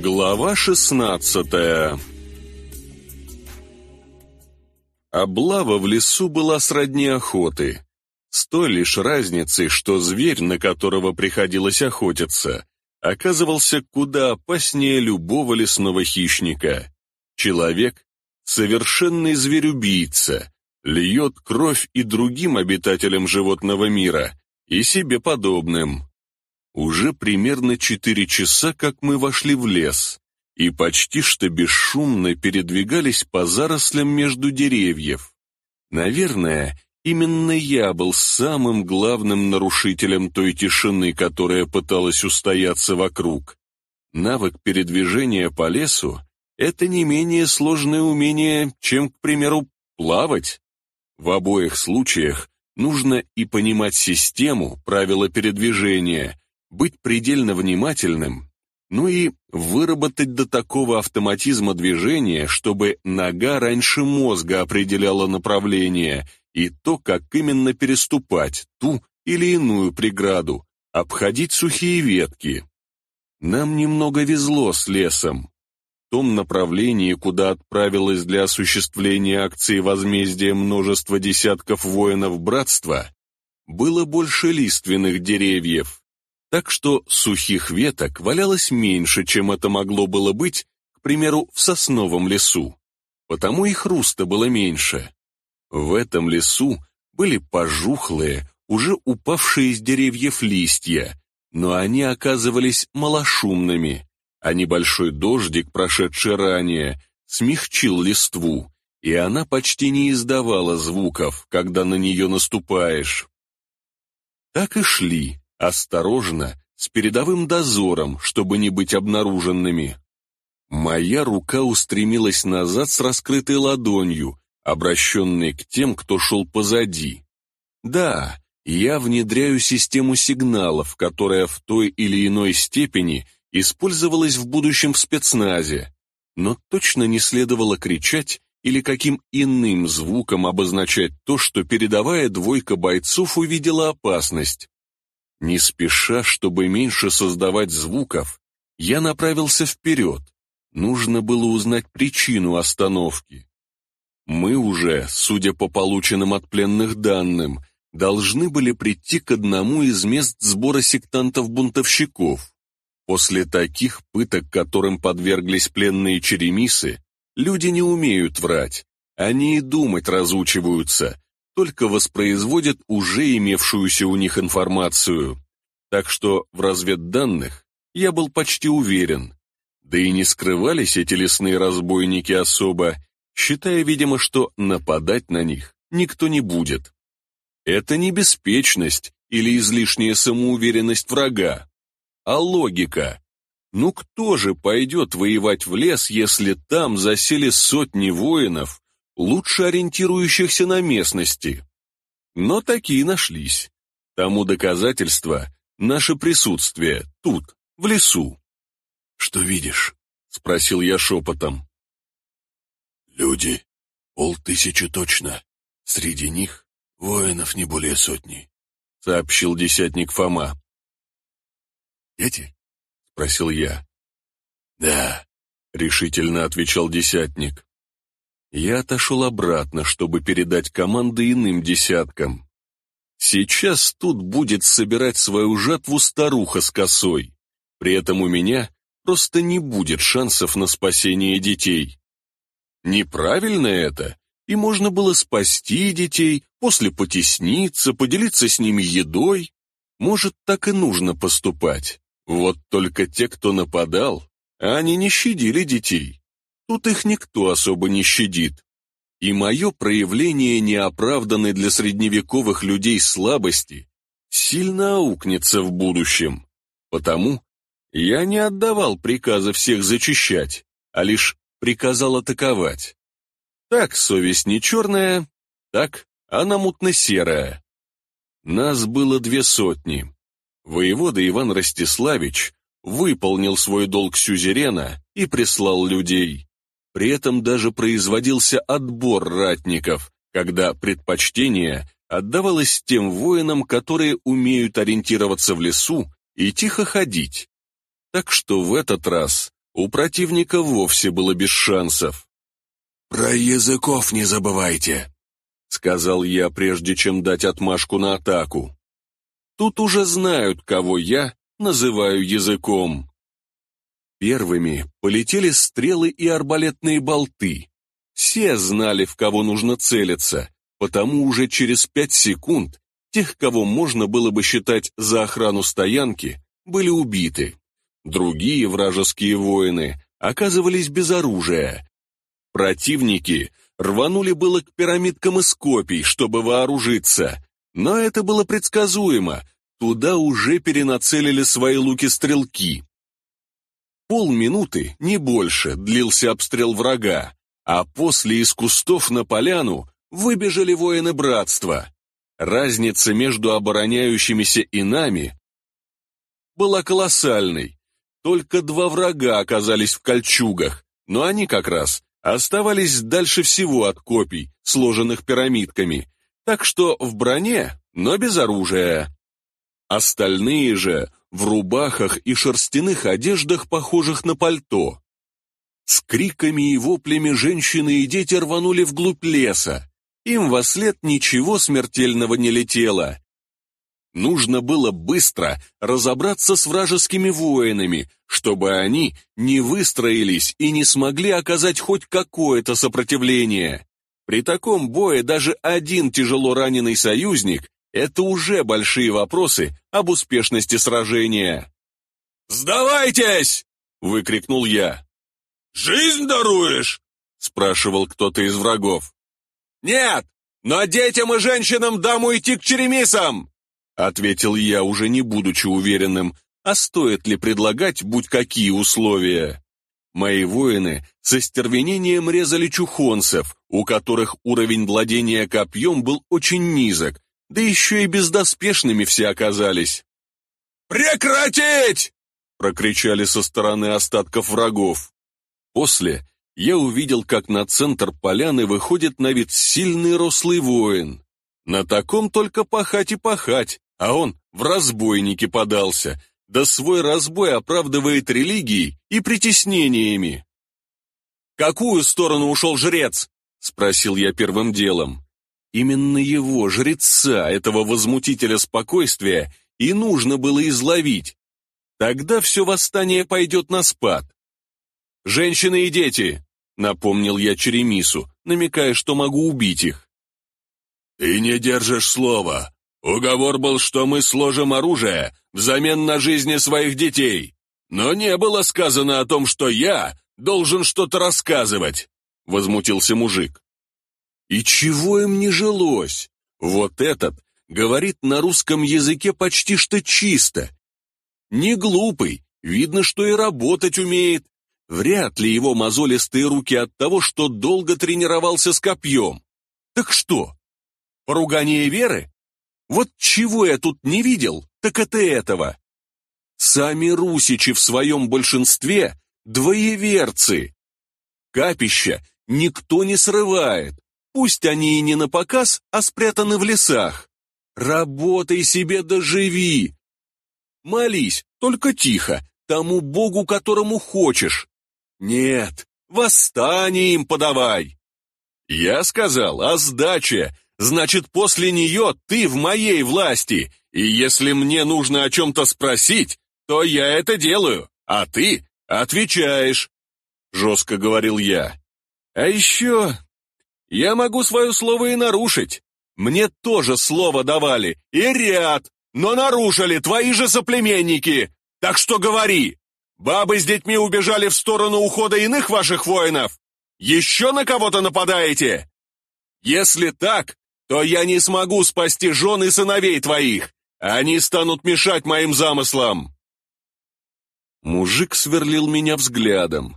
Глава шестнадцатая Облава в лесу была сродни охоты, с той лишь разницей, что зверь, на которого приходилось охотиться, оказывался куда опаснее любого лесного хищника. Человек — совершенный зверь-убийца, льет кровь и другим обитателям животного мира, и себе подобным. Уже примерно четыре часа, как мы вошли в лес, и почти что бесшумно передвигались по зарослям между деревьев. Наверное, именно я был самым главным нарушителем той тишины, которая пыталась устояться вокруг. Навык передвижения по лесу — это не менее сложное умение, чем, к примеру, плавать. В обоих случаях нужно и понимать систему, правила передвижения, быть предельно внимательным, ну и выработать до такого автоматизма движения, чтобы нога раньше мозга определяла направление и то, как именно переступать ту или иную преграду, обходить сухие ветки. Нам немного везло с лесом. В том направлении, куда отправилось для осуществления акции возмездия множество десятков воинов братства, было больше лиственных деревьев, так что сухих веток валялось меньше, чем это могло было быть, к примеру, в сосновом лесу. Потому и хруста было меньше. В этом лесу были пожухлые, уже упавшие из деревьев листья, но они оказывались малошумными, а небольшой дождик, прошедший ранее, смягчил листву, и она почти не издавала звуков, когда на нее наступаешь. Так и шли, осторожно, с передовым дозором, чтобы не быть обнаруженными. Моя рука устремилась назад с раскрытой ладонью, обращенной к тем, кто шел позади. Да, я внедряю систему сигналов, которая в той или иной степени использовалась в будущем в спецназе, но точно не следовало кричать или каким иным звуком обозначать то, что передовая двойка бойцов увидела опасность. Не спеша, чтобы меньше создавать звуков, я направился вперед. Нужно было узнать причину остановки. Мы уже, судя по полученным от пленных данным, должны были прийти к одному из мест сбора сектантов-бунтовщиков. После таких пыток, которым подверглись пленные черемисы, люди не умеют врать. Они и думать разучиваются, только воспроизводят уже имевшуюся у них информацию. Так что в разведданных я был почти уверен. Да и не скрывались эти лесные разбойники особо, считая, видимо, что нападать на них никто не будет. Это не беспечность или излишняя самоуверенность врага, а логика. Ну кто же пойдет воевать в лес, если там засели сотни воинов, лучше ориентирующихся на местности. Но такие нашлись. Тому доказательство — наше присутствие тут, в лесу. «Что видишь?» — спросил я шепотом. «Люди. Полтысячи точно. Среди них воинов не более сотни», — сообщил десятник Фома. «Дети?» — спросил я. «Да», — решительно отвечал десятник. Я отошел обратно, чтобы передать команды иным десяткам. Сейчас тут будет собирать свою жатву старуха с косой. При этом у меня просто не будет шансов на спасение детей. Неправильно это, и можно было спасти детей, после потесниться, поделиться с ними едой. Может, так и нужно поступать. Вот только те, кто нападал, они не щадили детей. Тут их никто особо не щадит. И мое проявление неоправданной для средневековых людей слабости сильно аукнется в будущем. Потому я не отдавал приказа всех зачищать, а лишь приказал атаковать. Так совесть не черная, так она мутно-серая. Нас было две сотни. Воевода Иван Ростиславич выполнил свой долг сюзерена и прислал людей. При этом даже производился отбор ратников, когда предпочтение отдавалось тем воинам, которые умеют ориентироваться в лесу и тихо ходить. Так что в этот раз у противника вовсе было без шансов. «Про языков не забывайте», — сказал я, прежде чем дать отмашку на атаку. Тут уже знают, кого я называю языком. Первыми полетели стрелы и арбалетные болты. Все знали, в кого нужно целиться, потому уже через пять секунд тех, кого можно было бы считать за охрану стоянки, были убиты. Другие вражеские воины оказывались без оружия. Противники рванули было к пирамидкам из копий, чтобы вооружиться, но это было предсказуемо, туда уже перенацелили свои луки-стрелки. Полминуты, не больше, длился обстрел врага, а после из кустов на поляну выбежали воины братства. Разница между обороняющимися и нами была колоссальной. Только два врага оказались в кольчугах, но они как раз оставались дальше всего от копий, сложенных пирамидками, так что в броне, но без оружия. Остальные же в рубахах и шерстяных одеждах, похожих на пальто. С криками и воплями женщины и дети рванули вглубь леса. Им во след ничего смертельного не летело. Нужно было быстро разобраться с вражескими воинами, чтобы они не выстроились и не смогли оказать хоть какое-то сопротивление. При таком бое даже один тяжело раненый союзник это уже большие вопросы об успешности сражения. «Сдавайтесь!» — выкрикнул я. «Жизнь даруешь?» — спрашивал кто-то из врагов. «Нет, но детям и женщинам дам уйти к черемисам!» — ответил я, уже не будучи уверенным, а стоит ли предлагать будь какие условия. Мои воины со стервенением резали чухонцев, у которых уровень владения копьем был очень низок, да еще и бездоспешными все оказались. «Прекратить!» — прокричали со стороны остатков врагов. После я увидел, как на центр поляны выходит на вид сильный рослый воин. На таком только пахать и пахать, а он в разбойники подался, да свой разбой оправдывает религией и притеснениями. «Какую сторону ушел жрец?» — спросил я первым делом. Именно его, жреца, этого возмутителя спокойствия, и нужно было изловить. Тогда все восстание пойдет на спад. «Женщины и дети!» — напомнил я Черемису, намекая, что могу убить их. «Ты не держишь слова. Уговор был, что мы сложим оружие взамен на жизни своих детей. Но не было сказано о том, что я должен что-то рассказывать», — возмутился мужик. И чего им не жилось? Вот этот говорит на русском языке почти что чисто. Не глупый, видно, что и работать умеет. Вряд ли его мозолистые руки от того, что долго тренировался с копьем. Так что? Поругание веры? Вот чего я тут не видел, так это этого. Сами русичи в своем большинстве – двоеверцы. Капища никто не срывает, Пусть они и не на показ, а спрятаны в лесах. Работай себе доживи. Молись, только тихо, тому богу, которому хочешь. Нет, восстание им подавай. Я сказал о сдаче, значит, после нее ты в моей власти, и если мне нужно о чем-то спросить, то я это делаю, а ты отвечаешь, — жестко говорил я. А еще я могу свое слово и нарушить. Мне тоже слово давали, и ряд, но нарушили твои же соплеменники. Так что говори, бабы с детьми убежали в сторону ухода иных ваших воинов? Еще на кого-то нападаете? Если так, то я не смогу спасти жен и сыновей твоих. Они станут мешать моим замыслам. Мужик сверлил меня взглядом.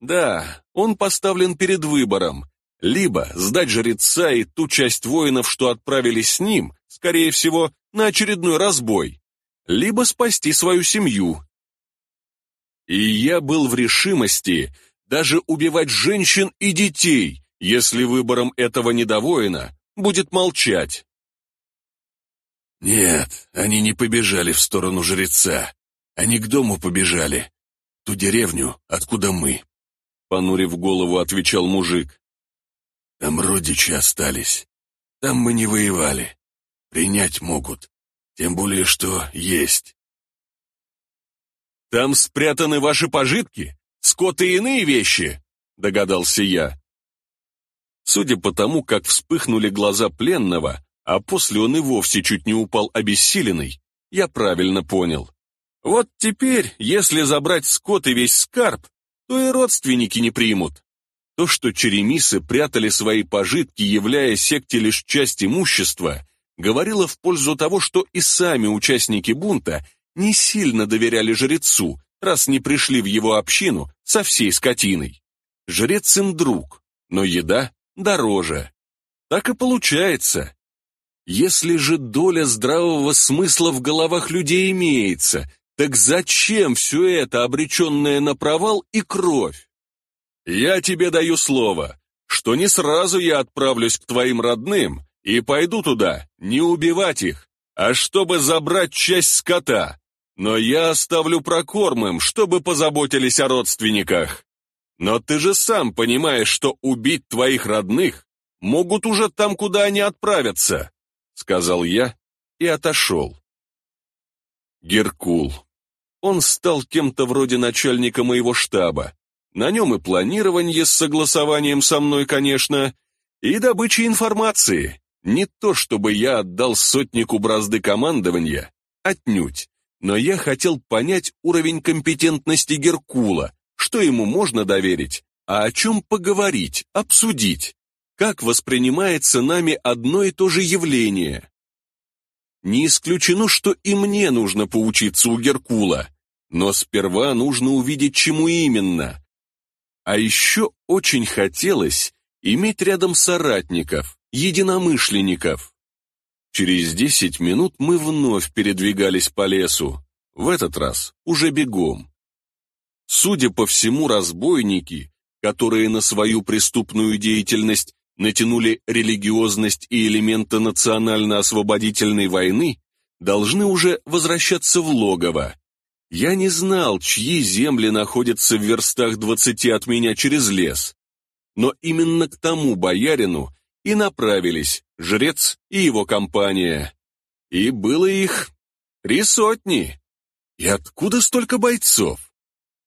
Да, он поставлен перед выбором. Либо сдать жреца и ту часть воинов, что отправились с ним, скорее всего, на очередной разбой, либо спасти свою семью. И я был в решимости даже убивать женщин и детей, если выбором этого недовоина будет молчать. Нет, они не побежали в сторону жреца. Они к дому побежали. ту деревню, откуда мы», — понурив голову, отвечал мужик. «Там родичи остались. Там мы не воевали. Принять могут. Тем более, что есть». «Там спрятаны ваши пожитки? Скот и иные вещи?» — догадался я. Судя по тому, как вспыхнули глаза пленного, а после он и вовсе чуть не упал обессиленный, я правильно понял. Вот теперь, если забрать скот и весь скарб, то и родственники не примут. То, что черемисы прятали свои пожитки, являя секте лишь часть имущества, говорило в пользу того, что и сами участники бунта не сильно доверяли жрецу, раз не пришли в его общину со всей скотиной. Жрец им друг, но еда дороже. Так и получается. Если же доля здравого смысла в головах людей имеется, так зачем все это, обреченное на провал и кровь? Я тебе даю слово, что не сразу я отправлюсь к твоим родным и пойду туда не убивать их, а чтобы забрать часть скота. Но я оставлю прокорм им, чтобы позаботились о родственниках. Но ты же сам понимаешь, что убить твоих родных могут уже там, куда они отправятся, сказал я и отошел. Геркул. Он стал кем-то вроде начальника моего штаба. На нем и планирование с согласованием со мной, конечно, и добыча информации. Не то, чтобы я отдал сотнику бразды командования, отнюдь, но я хотел понять уровень компетентности Геркула, что ему можно доверить, а о чем поговорить, обсудить, как воспринимается нами одно и то же явление. Не исключено, что и мне нужно поучиться у Геркула, но сперва нужно увидеть, чему именно. А еще очень хотелось иметь рядом соратников, единомышленников. Через десять минут мы вновь передвигались по лесу, в этот раз уже бегом. Судя по всему, разбойники, которые на свою преступную деятельность натянули религиозность и элементы национально-освободительной войны, должны уже возвращаться в логово. Я не знал, чьи земли находятся в верстах двадцати от меня через лес. Но именно к тому боярину и направились жрец и его компания. И было их три сотни. И откуда столько бойцов?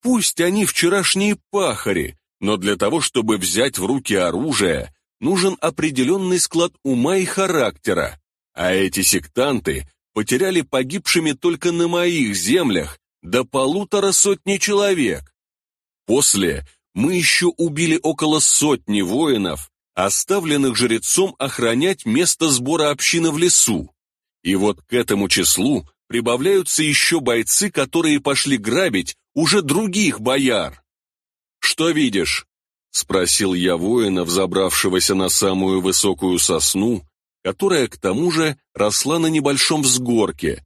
Пусть они вчерашние пахари, но для того, чтобы взять в руки оружие, нужен определенный склад ума и характера, а эти сектанты потеряли погибшими только на моих землях до полутора сотни человек. После мы еще убили около сотни воинов, оставленных жрецом охранять место сбора общины в лесу. И вот к этому числу прибавляются еще бойцы, которые пошли грабить уже других бояр. «Что видишь?» — спросил я воина, взобравшегося на самую высокую сосну, которая, к тому же, росла на небольшом взгорке,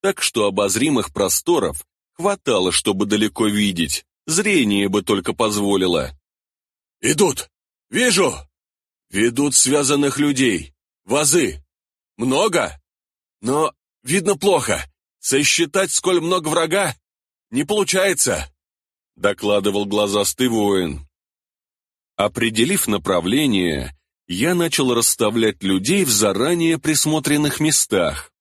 так что обозримых просторов хватало, чтобы далеко видеть, зрение бы только позволило. «Идут! Вижу! Ведут связанных людей, вазы. Много? Но видно плохо. Сосчитать, сколь много врага, не получается», — докладывал глазастый воин. Определив направление, я начал расставлять людей в заранее присмотренных местах.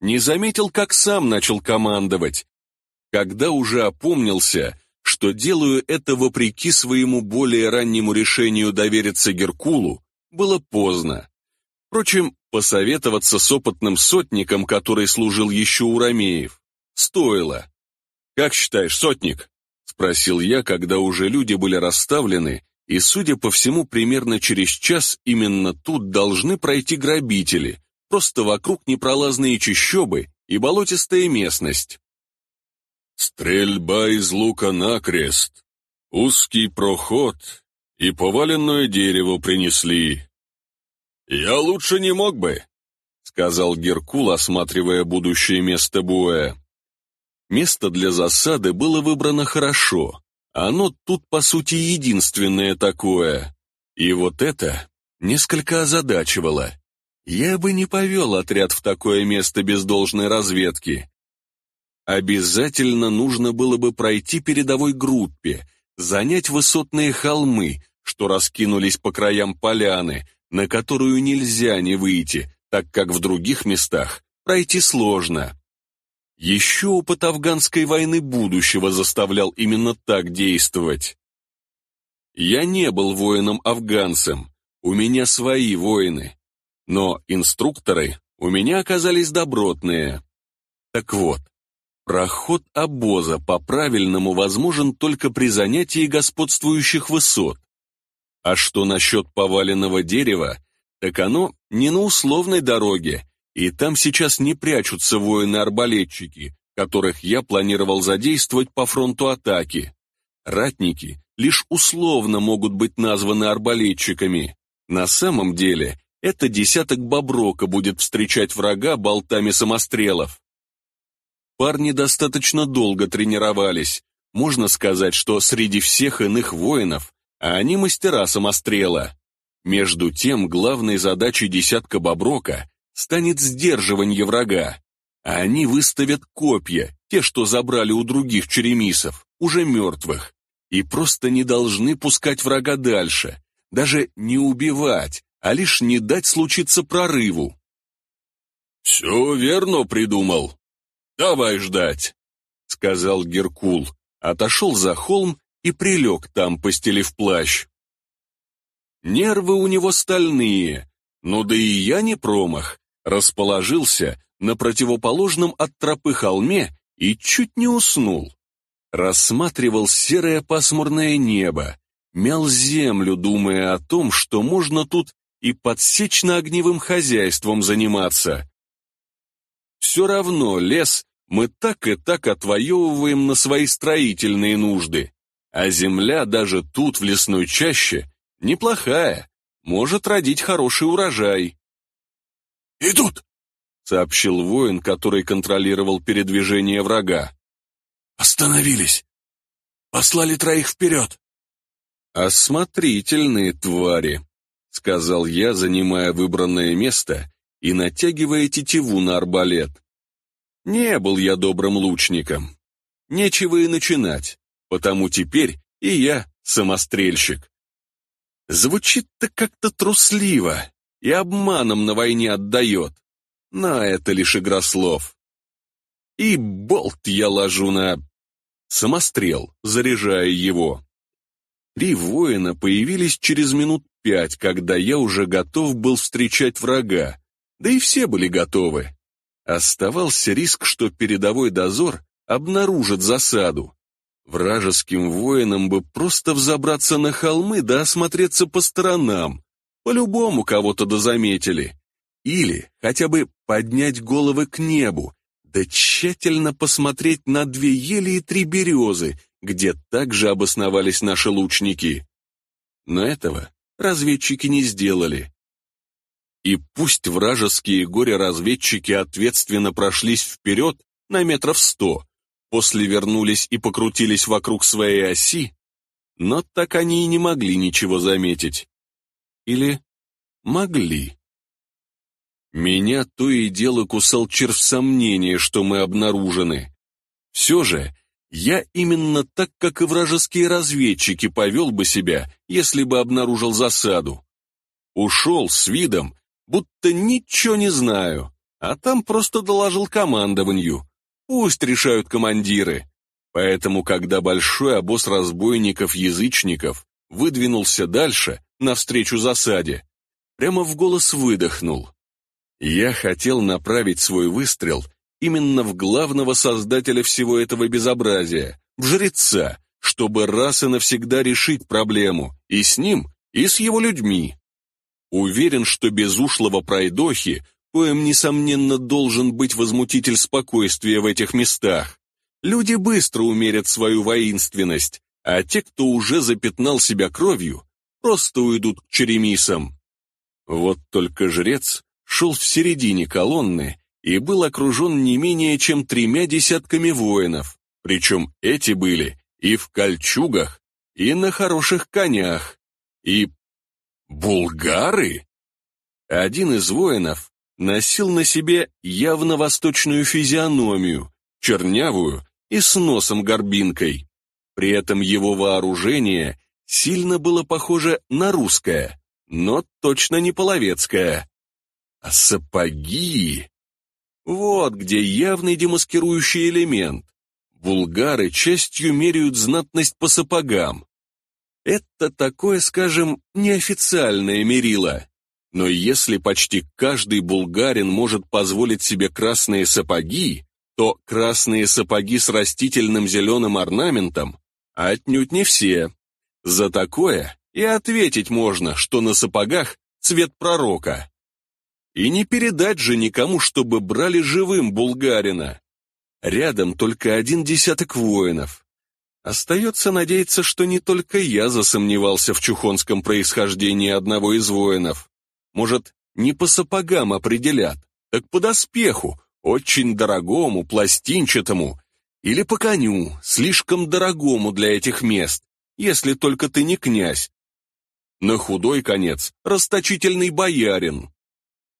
Не заметил, как сам начал командовать. Когда уже опомнился, что делаю это вопреки своему более раннему решению довериться Геркулу, было поздно. Впрочем, посоветоваться с опытным сотником, который служил еще у Ромеев, стоило. «Как считаешь, сотник?» Спросил я, когда уже люди были расставлены, и, судя по всему, примерно через час именно тут должны пройти грабители, просто вокруг непролазные чащобы и болотистая местность. Стрельба из лука на крест, узкий проход и поваленное дерево принесли. «Я лучше не мог бы», — сказал Геркул, осматривая будущее место боя. Место для засады было выбрано хорошо. Оно тут, по сути, единственное такое. И вот это несколько озадачивало. Я бы не повел отряд в такое место без должной разведки. обязательно нужно было бы пройти передовой группе, занять высотные холмы, что раскинулись по краям поляны, на которую нельзя не выйти, так как в других местах пройти сложно. Еще опыт афганской войны будущего заставлял именно так действовать. Я не был воином-афганцем, у меня свои воины, но инструкторы у меня оказались добротные. Так вот, проход обоза по-правильному возможен только при занятии господствующих высот. А что насчет поваленного дерева, так оно не на условной дороге, и там сейчас не прячутся воины-арбалетчики, которых я планировал задействовать по фронту атаки. Ратники лишь условно могут быть названы арбалетчиками. На самом деле, это десяток боброка будет встречать врага болтами самострелов. Парни достаточно долго тренировались. Можно сказать, что среди всех иных воинов, а они мастера самострела. Между тем, главной задачей десятка боброка станет сдерживание врага, а они выставят копья, те, что забрали у других черемисов, уже мертвых, и просто не должны пускать врага дальше, даже не убивать, а лишь не дать случиться прорыву. «Все верно придумал. Давай ждать», — сказал Геркул, отошел за холм и прилег там, постелив плащ. Нервы у него стальные, но да и я не промах расположился на противоположном от тропы холме и чуть не уснул. Рассматривал серое пасмурное небо, мял землю, думая о том, что можно тут и подсечно-огневым хозяйством заниматься. Все равно лес мы так и так отвоевываем на свои строительные нужды, а земля даже тут, в лесной чаще, неплохая, может родить хороший урожай. «Идут!» — сообщил воин, который контролировал передвижение врага. «Остановились! Послали троих вперед!» «Осмотрительные твари», — сказал я, занимая выбранное место и натягивая тетиву на арбалет. Не был я добрым лучником. Нечего и начинать, потому теперь и я самострельщик. Звучит-то как-то трусливо, и обманом на войне отдает. Но это лишь игра слов. И болт я ложу на... Самострел, заряжая его. Три воина появились через минут пять, когда я уже готов был встречать врага, да и все были готовы. Оставался риск, что передовой дозор обнаружит засаду. Вражеским воинам бы просто взобраться на холмы да осмотреться по сторонам, по-любому кого-то дозаметили. Или хотя бы поднять головы к небу, да тщательно посмотреть на две ели и три березы, где также обосновались наши лучники. Но этого разведчики не сделали. И пусть вражеские горе-разведчики ответственно прошлись вперед на метров сто, после вернулись и покрутились вокруг своей оси, но так они и не могли ничего заметить. Или могли. Меня то и дело кусал червь сомнения, что мы обнаружены. Все же, я именно так, как и вражеские разведчики, повел бы себя, если бы обнаружил засаду. Ушел с видом, будто ничего не знаю, а там просто доложил командованию. Пусть решают командиры. Поэтому, когда большой обоз разбойников-язычников выдвинулся дальше, навстречу засаде, прямо в голос выдохнул. Я хотел направить свой выстрел именно в главного создателя всего этого безобразия, в жреца, чтобы раз и навсегда решить проблему, и с ним, и с его людьми. Уверен, что без ушлого пройдохи, коим, несомненно, должен быть возмутитель спокойствия в этих местах, люди быстро умерят свою воинственность, а те, кто уже запятнал себя кровью, просто уйдут к черемисам. Вот только жрец шел в середине колонны и был окружен не менее чем тремя десятками воинов, причем эти были и в кольчугах, и на хороших конях, и... Булгары? Один из воинов носил на себе явно восточную физиономию, чернявую и с носом горбинкой. При этом его вооружение сильно было похоже на русское, но точно не половецкое. А сапоги... Вот где явный демаскирующий элемент. Булгары частью меряют знатность по сапогам. Это такое, скажем, неофициальное мерило. Но если почти каждый булгарин может позволить себе красные сапоги, то красные сапоги с растительным зеленым орнаментом отнюдь не все. За такое и ответить можно, что на сапогах цвет пророка. И не передать же никому, чтобы брали живым булгарина. Рядом только один десяток воинов. Остается надеяться, что не только я засомневался в чухонском происхождении одного из воинов. Может, не по сапогам определят, так по доспеху, очень дорогому, пластинчатому, или по коню, слишком дорогому для этих мест, если только ты не князь. На худой конец расточительный боярин.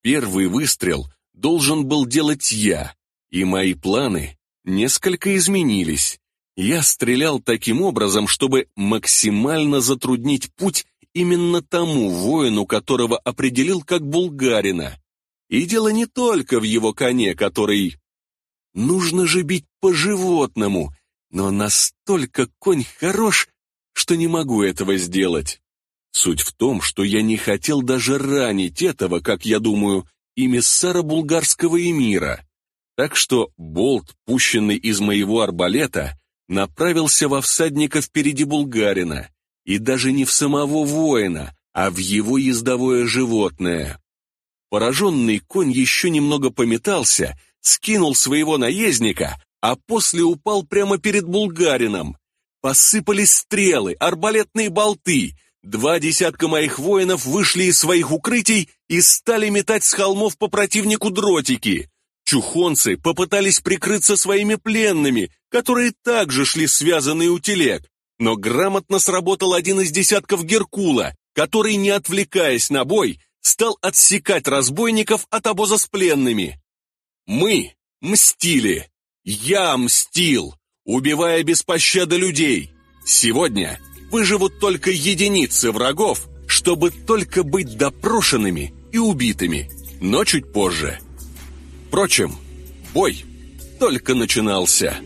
Первый выстрел должен был делать я, и мои планы несколько изменились. Я стрелял таким образом, чтобы максимально затруднить путь именно тому воину, которого определил как булгарина. И дело не только в его коне, который... Нужно же бить по-животному, но настолько конь хорош, что не могу этого сделать. Суть в том, что я не хотел даже ранить этого, как я думаю, эмиссара булгарского эмира. Так что болт, пущенный из моего арбалета, направился во всадника впереди булгарина, и даже не в самого воина, а в его ездовое животное. Пораженный конь еще немного пометался, скинул своего наездника, а после упал прямо перед булгарином. Посыпались стрелы, арбалетные болты. Два десятка моих воинов вышли из своих укрытий и стали метать с холмов по противнику дротики. Чухонцы попытались прикрыться своими пленными, которые также шли связанные у телег, но грамотно сработал один из десятков Геркула, который, не отвлекаясь на бой, стал отсекать разбойников от обоза с пленными. Мы мстили. Я мстил, убивая без пощады людей. Сегодня выживут только единицы врагов, чтобы только быть допрошенными и убитыми, но чуть позже. Впрочем, бой только начинался.